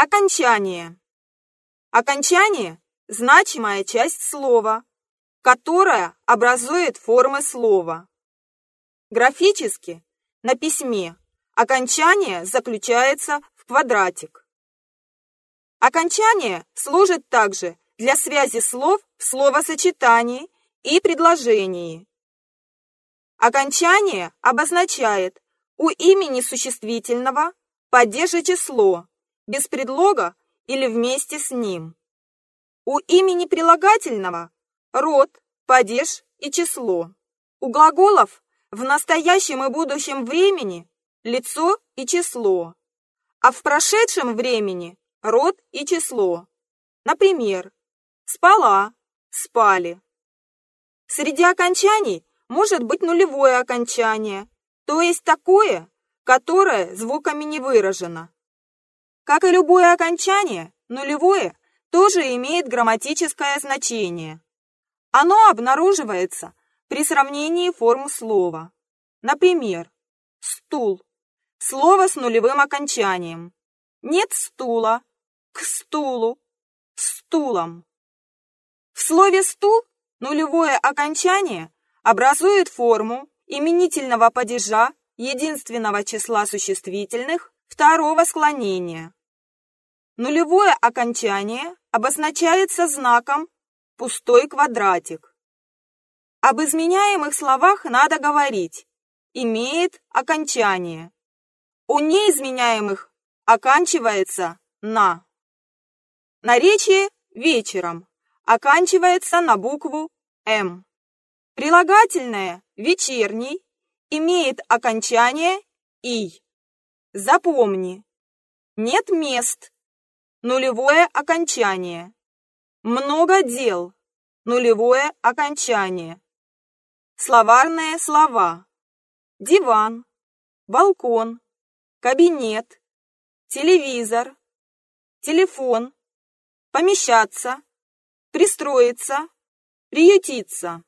Окончание. Окончание – значимая часть слова, которая образует формы слова. Графически на письме окончание заключается в квадратик. Окончание служит также для связи слов в словосочетании и предложении. Окончание обозначает у имени существительного падеже число, без предлога или вместе с ним. У имени прилагательного род, падеж и число. У глаголов в настоящем и будущем времени лицо и число, а в прошедшем времени род и число. Например, спала, спали. Среди окончаний может быть нулевое окончание, то есть такое, которое звуками не выражено. Как и любое окончание, нулевое тоже имеет грамматическое значение. Оно обнаруживается при сравнении форм слова. Например, стул. Слово с нулевым окончанием. Нет стула. К стулу. Стулом. В слове «стул» нулевое окончание образует форму именительного падежа единственного числа существительных второго склонения. Нулевое окончание обозначается знаком «пустой квадратик». Об изменяемых словах надо говорить «имеет окончание». У неизменяемых оканчивается «на». Наречие вечером оканчивается на букву «м». Прилагательное «вечерний» имеет окончание «и». Запомни, нет мест Нулевое окончание. Много дел. Нулевое окончание. Словарные слова. Диван, балкон, кабинет, телевизор, телефон, помещаться, пристроиться, приютиться.